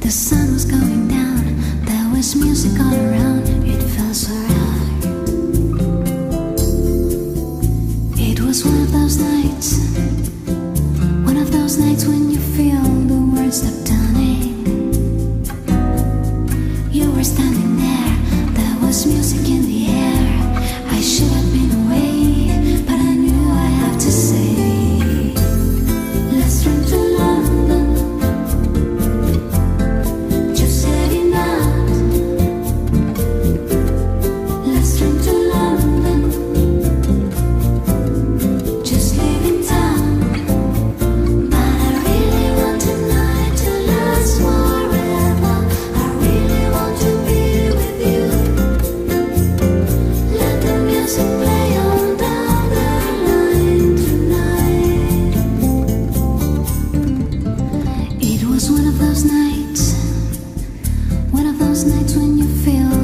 The sun was going down, there was music all around, it felt so right. It was one of those nights, one of those nights when you feel the world stop those nights when you feel